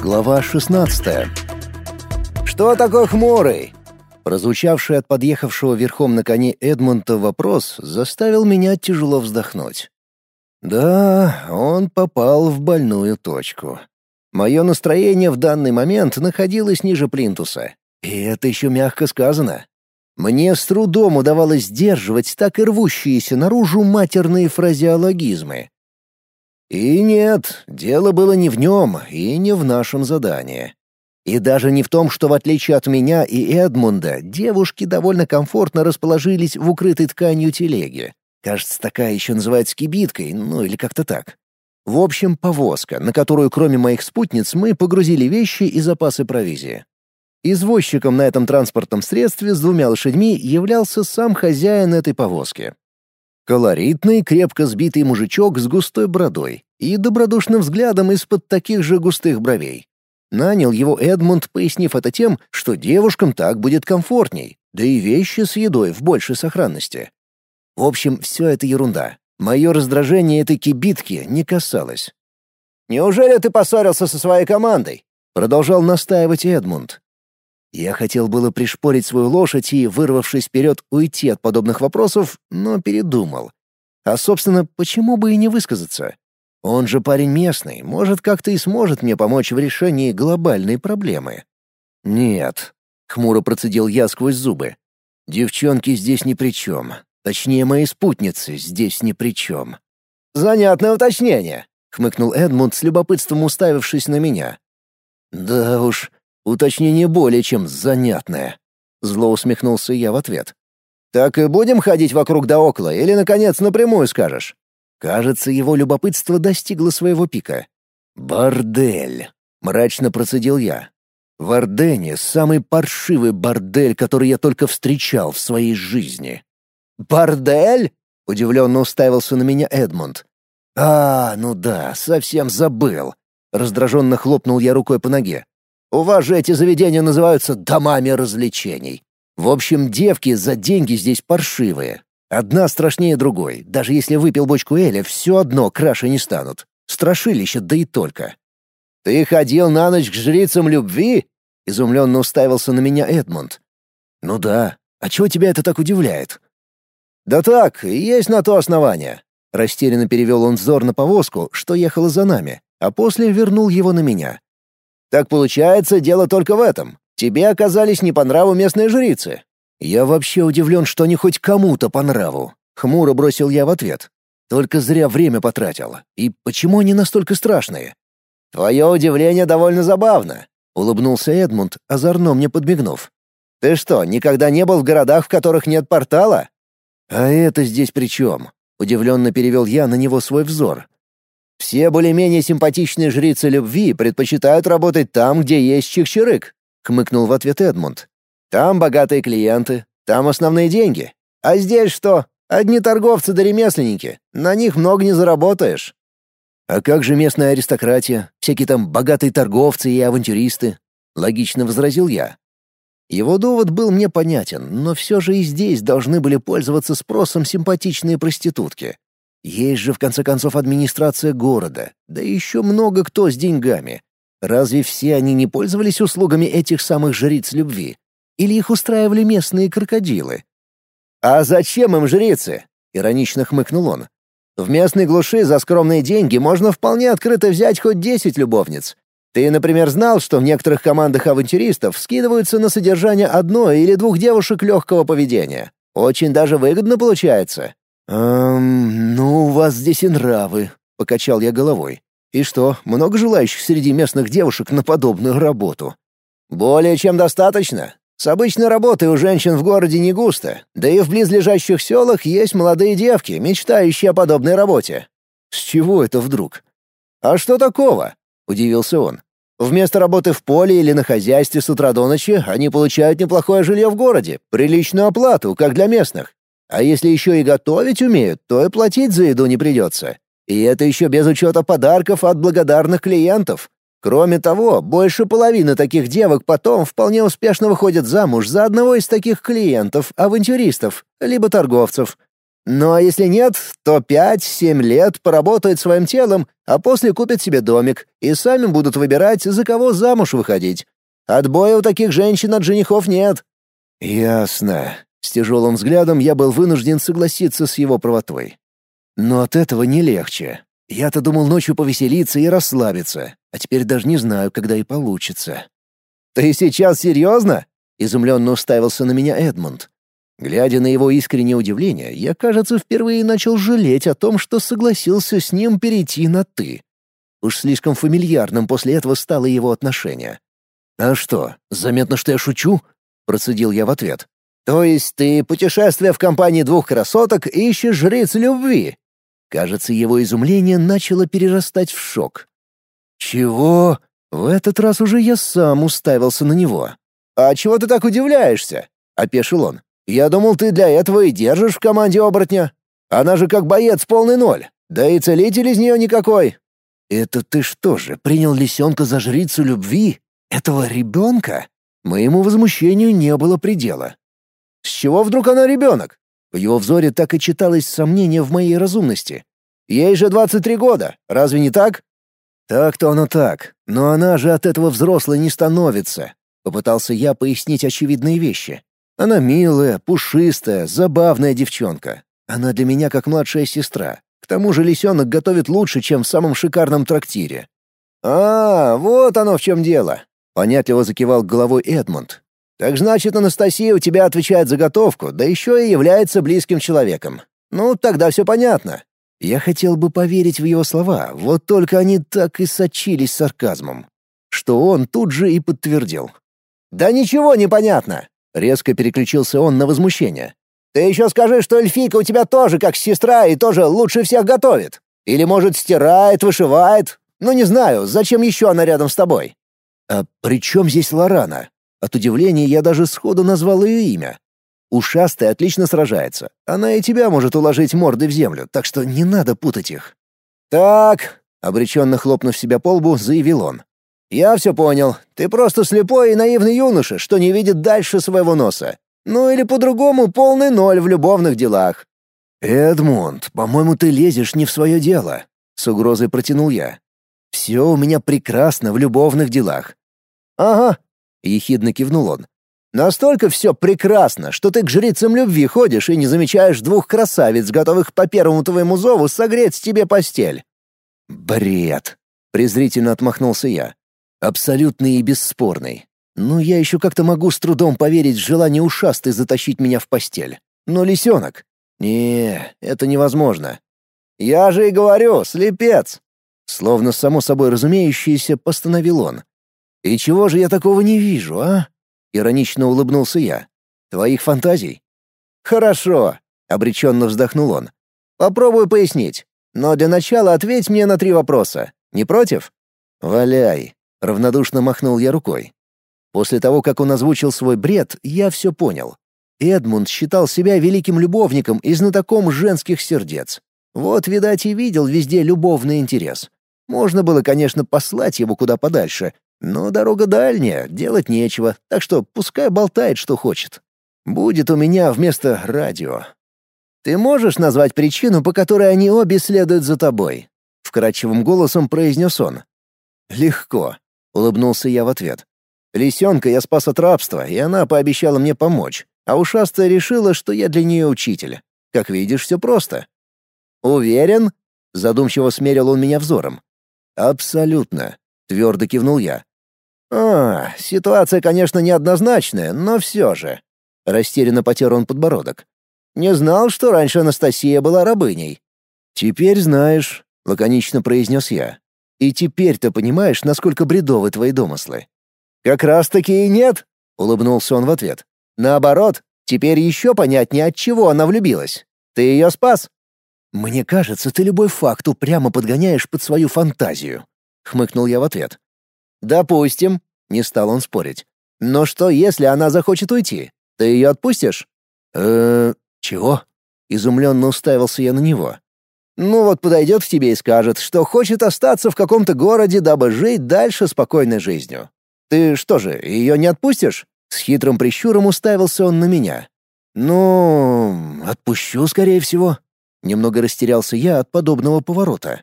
Глава 16. Что такое хмурый? Прозвучавший от подъехавшего верхом на коне Эдмунда вопрос заставил меня тяжело вздохнуть. Да, он попал в больную точку. Мое настроение в данный момент находилось ниже плинтуса. И это еще мягко сказано. Мне с трудом удавалось сдерживать так и рвущиеся наружу матерные фразеологизмы. И нет, дело было не в нем и не в нашем задании. И даже не в том, что в отличие от меня и Эдмунда, девушки довольно комфортно расположились в укрытой тканью телеге. Кажется, такая еще называется кибиткой, ну или как-то так. В общем, повозка, на которую кроме моих спутниц мы погрузили вещи и запасы провизии. Извозчиком на этом транспортном средстве с двумя лошадьми являлся сам хозяин этой повозки. Колоритный, крепко сбитый мужичок с густой бородой и добродушным взглядом из-под таких же густых бровей. Нанял его Эдмунд, пояснив это тем, что девушкам так будет комфортней, да и вещи с едой в большей сохранности. В общем, все это ерунда. Мое раздражение этой кибитки не касалось. «Неужели ты поссорился со своей командой?» — продолжал настаивать Эдмунд. Я хотел было пришпорить свою лошадь и, вырвавшись вперед, уйти от подобных вопросов, но передумал. А, собственно, почему бы и не высказаться? Он же парень местный, может, как-то и сможет мне помочь в решении глобальной проблемы. «Нет», — хмуро процедил я сквозь зубы. «Девчонки здесь ни при чем. Точнее, мои спутницы здесь ни при чем. «Занятное уточнение», — хмыкнул Эдмунд с любопытством уставившись на меня. «Да уж, уточнение более чем занятное», — зло усмехнулся я в ответ. «Так и будем ходить вокруг да около, или, наконец, напрямую скажешь?» Кажется, его любопытство достигло своего пика. «Бордель», — мрачно процедил я. «В Ордене самый паршивый бордель, который я только встречал в своей жизни». «Бордель?» — удивленно уставился на меня Эдмунд. «А, ну да, совсем забыл». Раздраженно хлопнул я рукой по ноге. «У вас же эти заведения называются домами развлечений. В общем, девки за деньги здесь паршивые. Одна страшнее другой. Даже если выпил бочку Эля, все одно краше не станут. Страшилище, да и только». «Ты ходил на ночь к жрицам любви?» — изумленно уставился на меня Эдмунд. «Ну да. А чего тебя это так удивляет?» «Да так, есть на то основание». Растерянно перевел он взор на повозку, что ехала за нами, а после вернул его на меня. «Так получается, дело только в этом. Тебе оказались не по нраву местные жрицы». «Я вообще удивлен, что они хоть кому-то по нраву», — хмуро бросил я в ответ. «Только зря время потратил. И почему они настолько страшные?» «Твое удивление довольно забавно», — улыбнулся Эдмунд, озорно мне подмигнув. «Ты что, никогда не был в городах, в которых нет портала?» «А это здесь при чем?» — удивленно перевел я на него свой взор. «Все более-менее симпатичные жрицы любви предпочитают работать там, где есть чик-чирык», — хмыкнул в ответ Эдмунд. «Там богатые клиенты, там основные деньги. А здесь что? Одни торговцы да ремесленники. На них много не заработаешь». «А как же местная аристократия? Всякие там богатые торговцы и авантюристы?» — логично возразил я. Его довод был мне понятен, но все же и здесь должны были пользоваться спросом симпатичные проститутки. Есть же, в конце концов, администрация города, да еще много кто с деньгами. Разве все они не пользовались услугами этих самых жриц любви? Или их устраивали местные крокодилы? «А зачем им жрицы?» — иронично хмыкнул он. «В местной глуши за скромные деньги можно вполне открыто взять хоть десять любовниц. Ты, например, знал, что в некоторых командах авантюристов скидываются на содержание одной или двух девушек легкого поведения. Очень даже выгодно получается». «Эм, ну, у вас здесь и нравы», — покачал я головой. «И что, много желающих среди местных девушек на подобную работу?» «Более чем достаточно. С обычной работой у женщин в городе не густо, да и в близлежащих селах есть молодые девки, мечтающие о подобной работе». «С чего это вдруг?» «А что такого?» — удивился он. «Вместо работы в поле или на хозяйстве с утра до ночи они получают неплохое жилье в городе, приличную оплату, как для местных. А если еще и готовить умеют, то и платить за еду не придется. И это еще без учета подарков от благодарных клиентов. Кроме того, больше половины таких девок потом вполне успешно выходят замуж за одного из таких клиентов, авантюристов, либо торговцев. Ну а если нет, то пять-семь лет поработают своим телом, а после купят себе домик и сами будут выбирать, за кого замуж выходить. Отбоя у таких женщин от женихов нет». «Ясно». С тяжелым взглядом я был вынужден согласиться с его правотой. Но от этого не легче. Я-то думал ночью повеселиться и расслабиться, а теперь даже не знаю, когда и получится. «Ты сейчас серьезно?» — изумленно уставился на меня Эдмунд. Глядя на его искреннее удивление, я, кажется, впервые начал жалеть о том, что согласился с ним перейти на «ты». Уж слишком фамильярным после этого стало его отношение. «А что, заметно, что я шучу?» — процедил я в ответ. «То есть ты, путешествуя в компании двух красоток, ищешь жриц любви?» Кажется, его изумление начало перерастать в шок. «Чего?» В этот раз уже я сам уставился на него. «А чего ты так удивляешься?» — опешил он. «Я думал, ты для этого и держишь в команде оборотня. Она же как боец полный ноль, да и целитель из нее никакой». «Это ты что же, принял лисенка за жрицу любви? Этого ребенка?» Моему возмущению не было предела. «С чего вдруг она ребенок?» В его взоре так и читалось сомнение в моей разумности. «Ей же 23 года, разве не так?» «Так-то оно так, но она же от этого взрослой не становится», — попытался я пояснить очевидные вещи. «Она милая, пушистая, забавная девчонка. Она для меня как младшая сестра. К тому же лисенок готовит лучше, чем в самом шикарном трактире». «А, вот оно в чем дело», — понятливо закивал головой Эдмунд. «Так значит, Анастасия у тебя отвечает за готовку, да еще и является близким человеком. Ну, тогда все понятно. Я хотел бы поверить в его слова, вот только они так и сочились сарказмом, что он тут же и подтвердил. «Да ничего не понятно!» — резко переключился он на возмущение. «Ты еще скажи, что эльфийка у тебя тоже как сестра и тоже лучше всех готовит. Или, может, стирает, вышивает. Ну, не знаю, зачем еще она рядом с тобой?» «А при чем здесь Лорана?» От удивления я даже сходу назвал ее имя. Ушастая отлично сражается. Она и тебя может уложить мордой в землю, так что не надо путать их. «Так», — обреченно хлопнув себя по лбу, заявил он. «Я все понял. Ты просто слепой и наивный юноша, что не видит дальше своего носа. Ну или по-другому полный ноль в любовных делах». «Эдмунд, по-моему, ты лезешь не в свое дело», — с угрозой протянул я. «Все у меня прекрасно в любовных делах». «Ага», — ехидно кивнул он. Настолько все прекрасно, что ты к жрицам любви ходишь и не замечаешь двух красавиц, готовых по первому твоему зову согреть тебе постель». «Бред!» — презрительно отмахнулся я. «Абсолютный и бесспорный. Ну, я еще как-то могу с трудом поверить в желание ушастой затащить меня в постель. Но лисенок? Не, это невозможно. Я же и говорю, слепец!» Словно само собой разумеющееся, постановил он. «И чего же я такого не вижу, а?» — иронично улыбнулся я. «Твоих фантазий?» «Хорошо», — обреченно вздохнул он. «Попробую пояснить. Но для начала ответь мне на три вопроса. Не против?» «Валяй», — равнодушно махнул я рукой. После того, как он озвучил свой бред, я все понял. Эдмунд считал себя великим любовником и знатоком женских сердец. Вот, видать, и видел везде любовный интерес. Можно было, конечно, послать его куда подальше, но дорога дальняя, делать нечего, так что пускай болтает, что хочет. Будет у меня вместо радио. Ты можешь назвать причину, по которой они обе следуют за тобой? Вкрадчивым голосом произнес он. Легко, улыбнулся я в ответ. Лисенка я спас от рабства, и она пообещала мне помочь, а ушастая решила, что я для нее учитель. Как видишь, все просто. Уверен? Задумчиво смерил он меня взором. Абсолютно, твердо кивнул я. «А, ситуация, конечно, неоднозначная, но все же...» Растерянно потер он подбородок. «Не знал, что раньше Анастасия была рабыней». «Теперь знаешь», — лаконично произнес я. «И теперь-то понимаешь, насколько бредовы твои домыслы». «Как раз-таки и нет», — улыбнулся он в ответ. «Наоборот, теперь еще понятнее, от чего она влюбилась. Ты ее спас». «Мне кажется, ты любой факт упрямо подгоняешь под свою фантазию», — хмыкнул я в ответ. «Допустим», — не стал он спорить. «Но что, если она захочет уйти? Ты ее отпустишь?» «Э-э, чего?» — изумленно уставился я на него. «Ну вот подойдет к тебе и скажет, что хочет остаться в каком-то городе, дабы жить дальше спокойной жизнью. Ты что же, ее не отпустишь?» С хитрым прищуром уставился он на меня. «Ну, отпущу, скорее всего». Немного растерялся я от подобного поворота.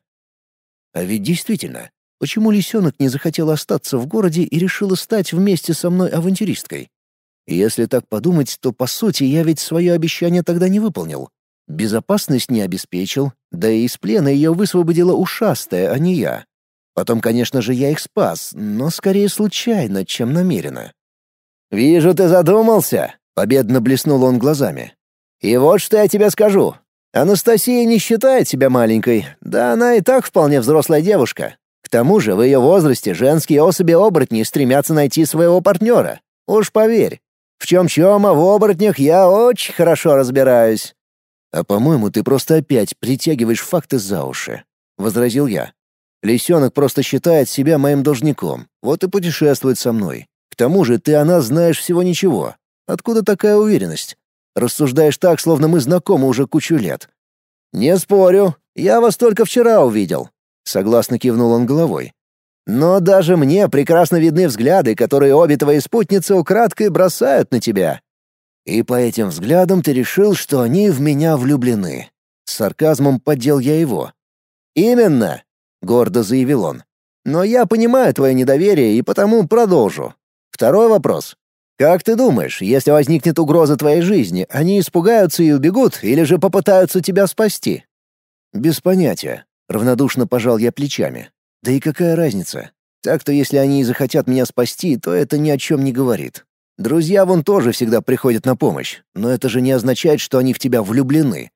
А ведь действительно, почему лисенок не захотел остаться в городе и решила стать вместе со мной авантюристкой? Если так подумать, то, по сути, я ведь свое обещание тогда не выполнил. Безопасность не обеспечил, да и из плена ее высвободила ушастая, а не я. Потом, конечно же, я их спас, но скорее случайно, чем намеренно. «Вижу, ты задумался», — победно блеснул он глазами. «И вот что я тебе скажу. Анастасия не считает себя маленькой, да она и так вполне взрослая девушка. К тому же в ее возрасте женские особи-оборотни стремятся найти своего партнера. Уж поверь, в чем-чем, а в оборотнях я очень хорошо разбираюсь». «А по-моему, ты просто опять притягиваешь факты за уши», — возразил я. «Лисенок просто считает себя моим должником, вот и путешествует со мной. К тому же ты о нас знаешь всего ничего. Откуда такая уверенность? Рассуждаешь так, словно мы знакомы уже кучу лет». «Не спорю, я вас только вчера увидел», — согласно кивнул он головой. Но даже мне прекрасно видны взгляды, которые обе твои спутницы украдкой бросают на тебя. И по этим взглядам ты решил, что они в меня влюблены. С сарказмом поддел я его. Именно, гордо заявил он. Но я понимаю твое недоверие и потому продолжу. Второй вопрос. Как ты думаешь, если возникнет угроза твоей жизни, они испугаются и убегут или же попытаются тебя спасти? Без понятия, равнодушно пожал я плечами. Да и какая разница? Так-то если они и захотят меня спасти, то это ни о чем не говорит. Друзья вон тоже всегда приходят на помощь, но это же не означает, что они в тебя влюблены.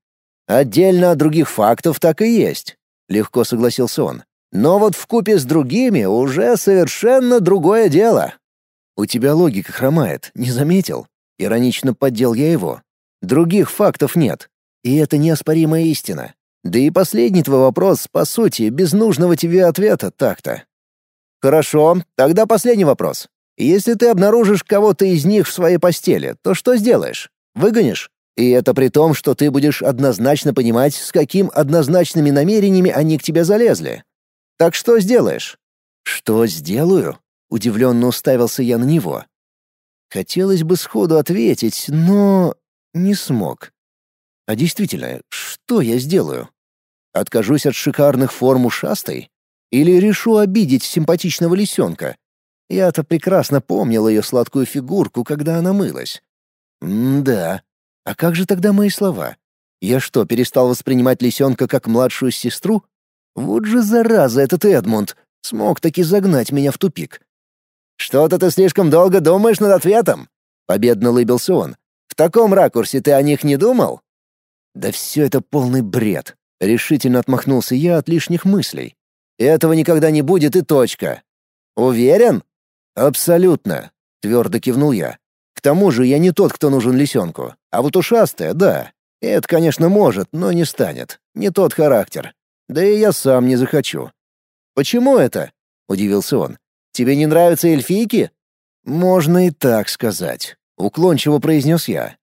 Отдельно от других фактов так и есть, легко согласился он. Но вот в купе с другими уже совершенно другое дело. У тебя логика хромает, не заметил? Иронично поддел я его. Других фактов нет, и это неоспоримая истина. Да и последний твой вопрос, по сути, без нужного тебе ответа так-то. Хорошо, тогда последний вопрос. Если ты обнаружишь кого-то из них в своей постели, то что сделаешь? Выгонишь? И это при том, что ты будешь однозначно понимать, с каким однозначными намерениями они к тебе залезли. Так что сделаешь? Что сделаю? Удивленно уставился я на него. Хотелось бы сходу ответить, но не смог. А действительно, что я сделаю? Откажусь от шикарных форм ушастой? Или решу обидеть симпатичного лисенка? Я-то прекрасно помнил ее сладкую фигурку, когда она мылась. М-да. А как же тогда мои слова? Я что, перестал воспринимать лисенка как младшую сестру? Вот же зараза этот Эдмунд! Смог таки загнать меня в тупик. «Что-то ты слишком долго думаешь над ответом?» — победно лыбился он. «В таком ракурсе ты о них не думал?» Да все это полный бред. Решительно отмахнулся я от лишних мыслей. Этого никогда не будет и точка. Уверен? Абсолютно, твердо кивнул я. К тому же я не тот, кто нужен лисенку. А вот ушастая, да. Это, конечно, может, но не станет. Не тот характер. Да и я сам не захочу. Почему это? Удивился он. Тебе не нравятся эльфийки? Можно и так сказать. Уклончиво произнес я.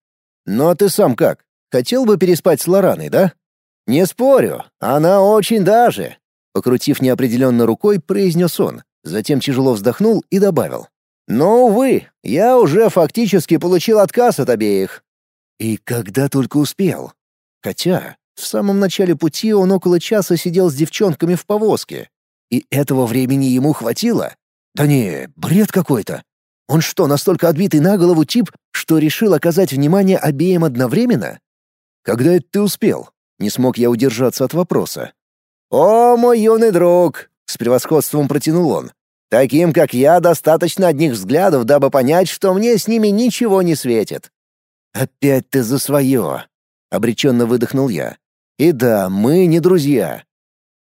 Но ты сам как? Хотел бы переспать с Лораной, да? Не спорю, она очень даже. Покрутив неопределенно рукой, произнес он, затем тяжело вздохнул и добавил. Но, увы, я уже фактически получил отказ от обеих. И когда только успел. Хотя, в самом начале пути он около часа сидел с девчонками в повозке. И этого времени ему хватило? Да не, бред какой-то. Он что, настолько отбитый на голову тип, что решил оказать внимание обеим одновременно? «Когда это ты успел?» Не смог я удержаться от вопроса. «О, мой юный друг!» — с превосходством протянул он. «Таким, как я, достаточно одних взглядов, дабы понять, что мне с ними ничего не светит». «Опять ты за свое!» — обреченно выдохнул я. «И да, мы не друзья.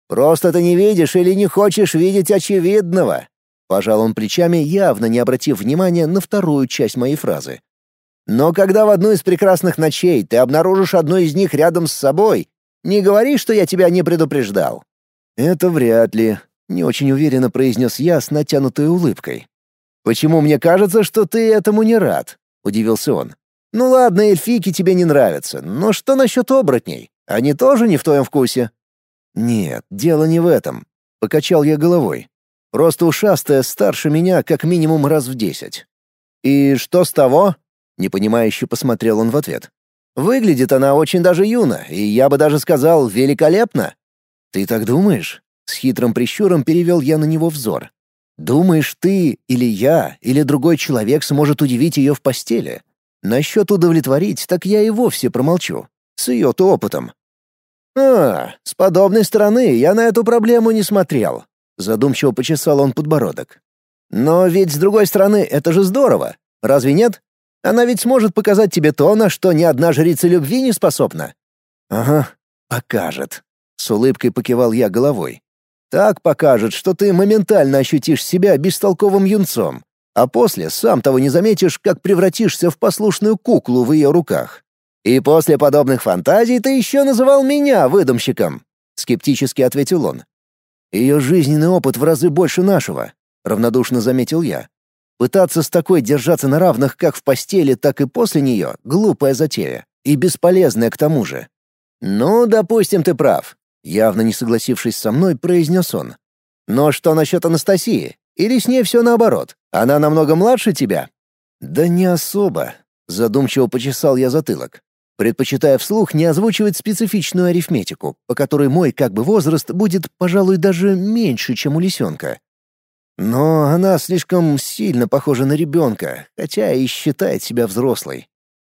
Просто ты не видишь или не хочешь видеть очевидного». Пожал он плечами, явно не обратив внимания на вторую часть моей фразы. Но когда в одну из прекрасных ночей ты обнаружишь одну из них рядом с собой, не говори, что я тебя не предупреждал». «Это вряд ли», — не очень уверенно произнес я с натянутой улыбкой. «Почему мне кажется, что ты этому не рад?» — удивился он. «Ну ладно, эльфийки тебе не нравятся, но что насчет оборотней? Они тоже не в твоем вкусе?» «Нет, дело не в этом», — покачал я головой. «Просто ушастая старше меня как минимум раз в десять». «И что с того?» Непонимающе посмотрел он в ответ. Выглядит она очень даже юно, и я бы даже сказал, великолепно. Ты так думаешь? С хитрым прищуром перевел я на него взор. Думаешь, ты или я, или другой человек сможет удивить ее в постели? Насчет удовлетворить, так я и вовсе промолчу. С ее-то опытом. «А, с подобной стороны я на эту проблему не смотрел», — задумчиво почесал он подбородок. «Но ведь с другой стороны это же здорово, разве нет? Она ведь сможет показать тебе то, на что ни одна жрица любви не способна». «Ага, покажет», — с улыбкой покивал я головой. «Так покажет, что ты моментально ощутишь себя бестолковым юнцом, а после, сам того не заметишь, как превратишься в послушную куклу в ее руках. И после подобных фантазий ты еще называл меня выдумщиком», — скептически ответил он. «Ее жизненный опыт в разы больше нашего», — равнодушно заметил я. Пытаться с такой держаться на равных как в постели, так и после нее — глупая затея. И бесполезная к тому же. «Ну, допустим, ты прав», — явно не согласившись со мной, произнес он. «Но что насчет Анастасии? Или с ней все наоборот? Она намного младше тебя?» «Да не особо», — задумчиво почесал я затылок, предпочитая вслух не озвучивать специфичную арифметику, по которой мой как бы возраст будет, пожалуй, даже меньше, чем у лисенка. Но она слишком сильно похожа на ребенка, хотя и считает себя взрослой.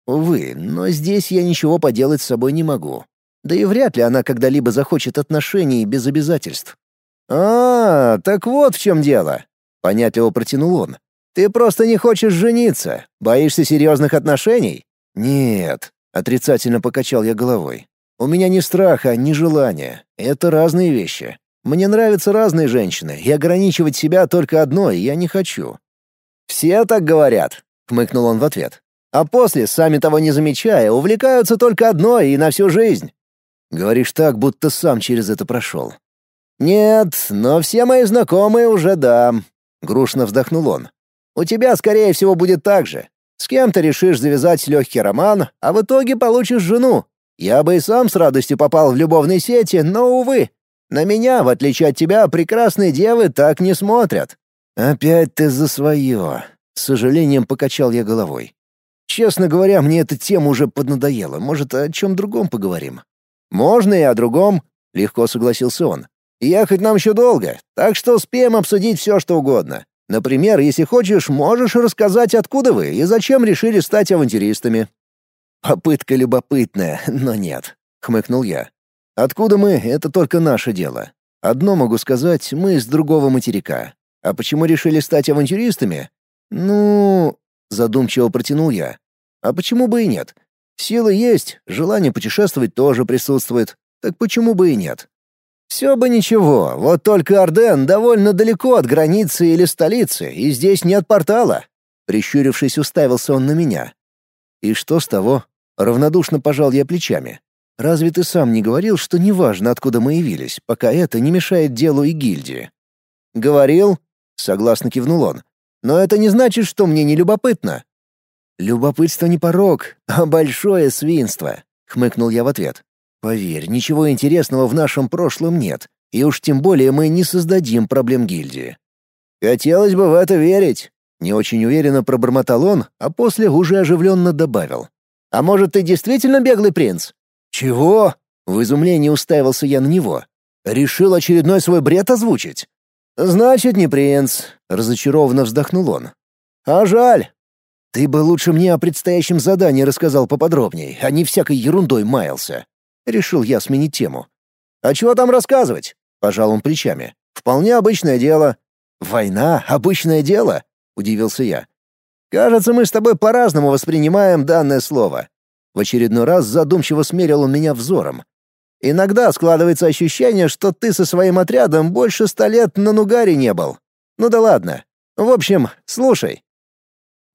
Увы, но здесь я ничего поделать с собой не могу. Да и вряд ли она когда-либо захочет отношений без обязательств. «А, так вот в чем дело», — понятливо протянул он. «Ты просто не хочешь жениться? Боишься серьезных отношений?» «Нет», — отрицательно покачал я головой. «У меня ни страха, ни желания. Это разные вещи. Мне нравятся разные женщины, и ограничивать себя только одной я не хочу». «Все так говорят», — хмыкнул он в ответ. «А после, сами того не замечая, увлекаются только одной и на всю жизнь». Говоришь так, будто сам через это прошел. «Нет, но все мои знакомые уже да», — грустно вздохнул он. «У тебя, скорее всего, будет так же. С кем ты решишь завязать легкий роман, а в итоге получишь жену. Я бы и сам с радостью попал в любовные сети, но, увы, на меня, в отличие от тебя, прекрасные девы так не смотрят». «Опять ты за свое», — с сожалением покачал я головой. «Честно говоря, мне эта тема уже поднадоела. Может, о чем другом поговорим?» «Можно и о другом», — легко согласился он. «Ехать нам еще долго, так что успеем обсудить все, что угодно. Например, если хочешь, можешь рассказать, откуда вы и зачем решили стать авантюристами». «Попытка любопытная, но нет», — хмыкнул я. Откуда мы — это только наше дело. Одно могу сказать, мы из другого материка. А почему решили стать авантюристами? Ну, задумчиво протянул я. А почему бы и нет? Силы есть, желание путешествовать тоже присутствует. Так почему бы и нет? Все бы ничего, вот только Арден довольно далеко от границы или столицы, и здесь нет портала. Прищурившись, уставился он на меня. И что с того? Равнодушно пожал я плечами. Разве ты сам не говорил, что неважно, откуда мы явились, пока это не мешает делу и гильдии?» «Говорил», — согласно кивнул он. «Но это не значит, что мне не любопытно». «Любопытство не порог, а большое свинство», — хмыкнул я в ответ. «Поверь, ничего интересного в нашем прошлом нет, и уж тем более мы не создадим проблем гильдии». «Хотелось бы в это верить», — не очень уверенно пробормотал он, а после уже оживленно добавил. «А может, ты действительно беглый принц? «Чего?» — в изумлении уставился я на него. «Решил очередной свой бред озвучить?» «Значит, не принц», — разочарованно вздохнул он. «А жаль. Ты бы лучше мне о предстоящем задании рассказал поподробней, а не всякой ерундой маялся». Решил я сменить тему. «А чего там рассказывать?» — пожал он плечами. «Вполне обычное дело». «Война — обычное дело?» — удивился я. «Кажется, мы с тобой по-разному воспринимаем данное слово. В очередной раз задумчиво смерил он меня взором. «Иногда складывается ощущение, что ты со своим отрядом больше ста лет на Нугаре не был. Ну да ладно. В общем, слушай».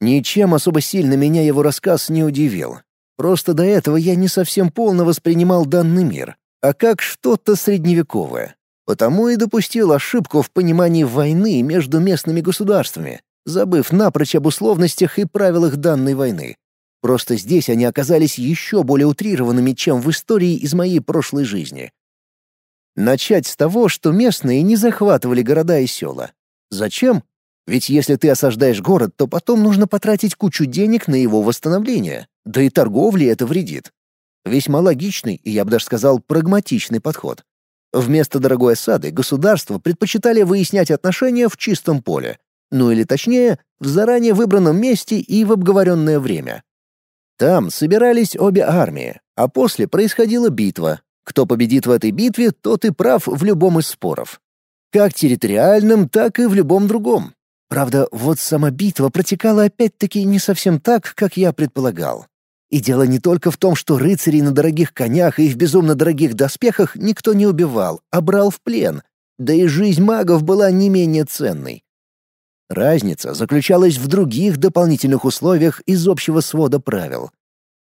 Ничем особо сильно меня его рассказ не удивил. Просто до этого я не совсем полно воспринимал данный мир, а как что-то средневековое. Потому и допустил ошибку в понимании войны между местными государствами, забыв напрочь об условностях и правилах данной войны. Просто здесь они оказались еще более утрированными, чем в истории из моей прошлой жизни. Начать с того, что местные не захватывали города и села. Зачем? Ведь если ты осаждаешь город, то потом нужно потратить кучу денег на его восстановление. Да и торговле это вредит. Весьма логичный и, я бы даже сказал, прагматичный подход. Вместо дорогой осады государства предпочитали выяснять отношения в чистом поле, ну или точнее, в заранее выбранном месте и в обговоренное время. Там собирались обе армии, а после происходила битва. Кто победит в этой битве, тот и прав в любом из споров. Как территориальном, так и в любом другом. Правда, вот сама битва протекала опять-таки не совсем так, как я предполагал. И дело не только в том, что рыцарей на дорогих конях и в безумно дорогих доспехах никто не убивал, а брал в плен. Да и жизнь магов была не менее ценной. Разница заключалась в других дополнительных условиях из общего свода правил.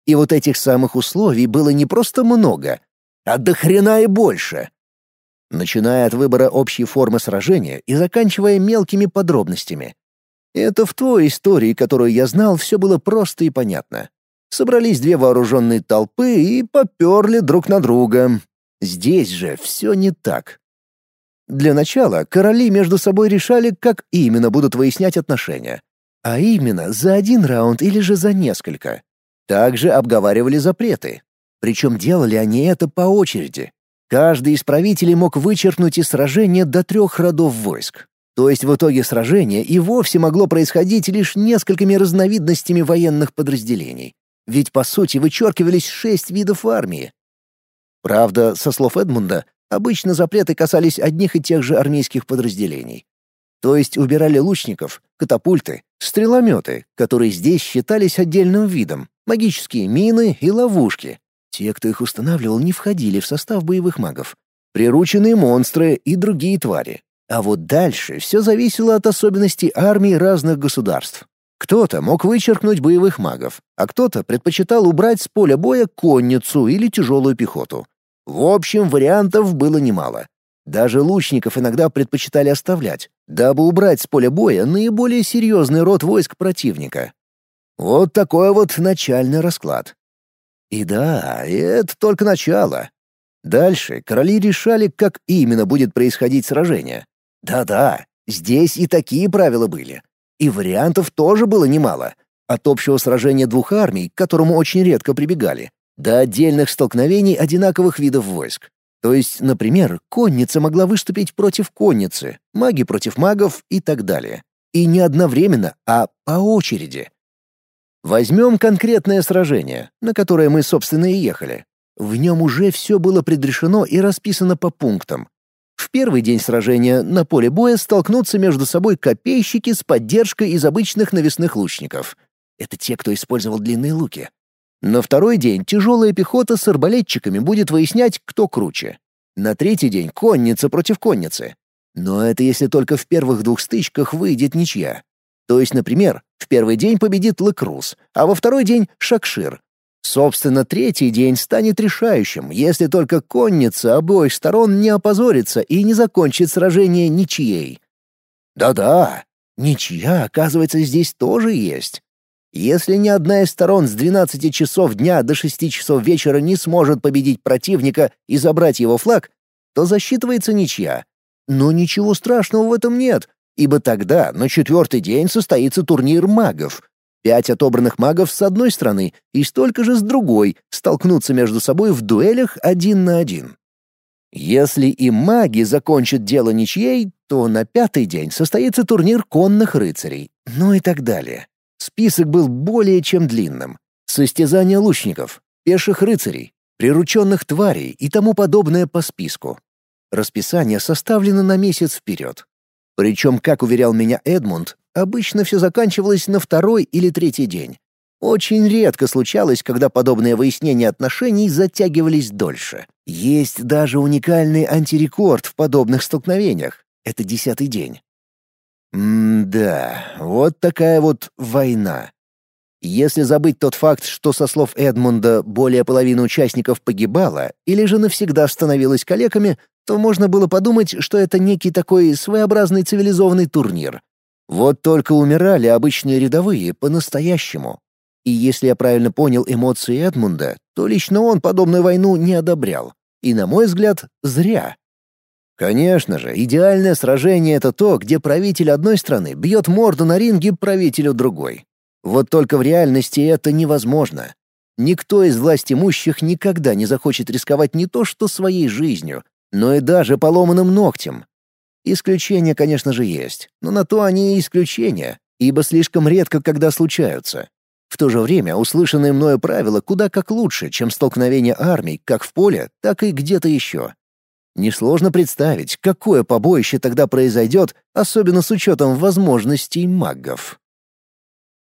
И вот этих самых условий было не просто много, а до хрена и больше. Начиная от выбора общей формы сражения и заканчивая мелкими подробностями. Это в той истории, которую я знал, все было просто и понятно. Собрались две вооруженные толпы и поперли друг на друга. Здесь же все не так. Для начала короли между собой решали, как именно будут выяснять отношения. А именно, за один раунд или же за несколько. Также обговаривали запреты. Причем делали они это по очереди. Каждый из правителей мог вычеркнуть из сражения до трех родов войск. То есть в итоге сражение и вовсе могло происходить лишь несколькими разновидностями военных подразделений. Ведь, по сути, вычеркивались шесть видов армии. Правда, со слов Эдмунда, обычно запреты касались одних и тех же армейских подразделений. То есть убирали лучников, катапульты, стрелометы, которые здесь считались отдельным видом, магические мины и ловушки. Те, кто их устанавливал, не входили в состав боевых магов. Прирученные монстры и другие твари. А вот дальше все зависело от особенностей армий разных государств. Кто-то мог вычеркнуть боевых магов, а кто-то предпочитал убрать с поля боя конницу или тяжелую пехоту. В общем, вариантов было немало. Даже лучников иногда предпочитали оставлять, дабы убрать с поля боя наиболее серьезный род войск противника. Вот такой вот начальный расклад. И да, это только начало. Дальше короли решали, как именно будет происходить сражение. Да-да, здесь и такие правила были. И вариантов тоже было немало. От общего сражения двух армий, к которому очень редко прибегали, до отдельных столкновений одинаковых видов войск. То есть, например, конница могла выступить против конницы, маги против магов и так далее. И не одновременно, а по очереди. Возьмем конкретное сражение, на которое мы, собственно, и ехали. В нем уже все было предрешено и расписано по пунктам. В первый день сражения на поле боя столкнутся между собой копейщики с поддержкой из обычных навесных лучников. Это те, кто использовал длинные луки. На второй день тяжелая пехота с арбалетчиками будет выяснять, кто круче. На третий день конница против конницы. Но это если только в первых двух стычках выйдет ничья. То есть, например, в первый день победит Лекрус, а во второй день — Шакшир, Собственно, третий день станет решающим, если только конница обоих сторон не опозорится и не закончит сражение ничьей. Да-да, ничья, оказывается, здесь тоже есть. Если ни одна из сторон с 12 часов дня до 6 часов вечера не сможет победить противника и забрать его флаг, то засчитывается ничья. Но ничего страшного в этом нет, ибо тогда на четвертый день состоится турнир магов — Пять отобранных магов с одной стороны и столько же с другой столкнутся между собой в дуэлях один на один. Если и маги закончат дело ничьей, то на пятый день состоится турнир конных рыцарей, ну и так далее. Список был более чем длинным. Состязания лучников, пеших рыцарей, прирученных тварей и тому подобное по списку. Расписание составлено на месяц вперед. Причем, как уверял меня Эдмунд, Обычно все заканчивалось на второй или третий день. Очень редко случалось, когда подобные выяснения отношений затягивались дольше. Есть даже уникальный антирекорд в подобных столкновениях. Это десятый день. М-да, вот такая вот война. Если забыть тот факт, что со слов Эдмунда более половины участников погибало или же навсегда становилось калеками, то можно было подумать, что это некий такой своеобразный цивилизованный турнир, вот только умирали обычные рядовые по-настоящему. И если я правильно понял эмоции Эдмунда, то лично он подобную войну не одобрял. И, на мой взгляд, зря. Конечно же, идеальное сражение — это то, где правитель одной страны бьет морду на ринге правителю другой. Вот только в реальности это невозможно. Никто из власть имущих никогда не захочет рисковать не то что своей жизнью, но и даже поломанным ногтем. Исключения, конечно же, есть, но на то они и исключения, ибо слишком редко когда случаются. В то же время услышанное мною правило куда как лучше, чем столкновение армий как в поле, так и где-то еще. Несложно представить, какое побоище тогда произойдет, особенно с учетом возможностей магов.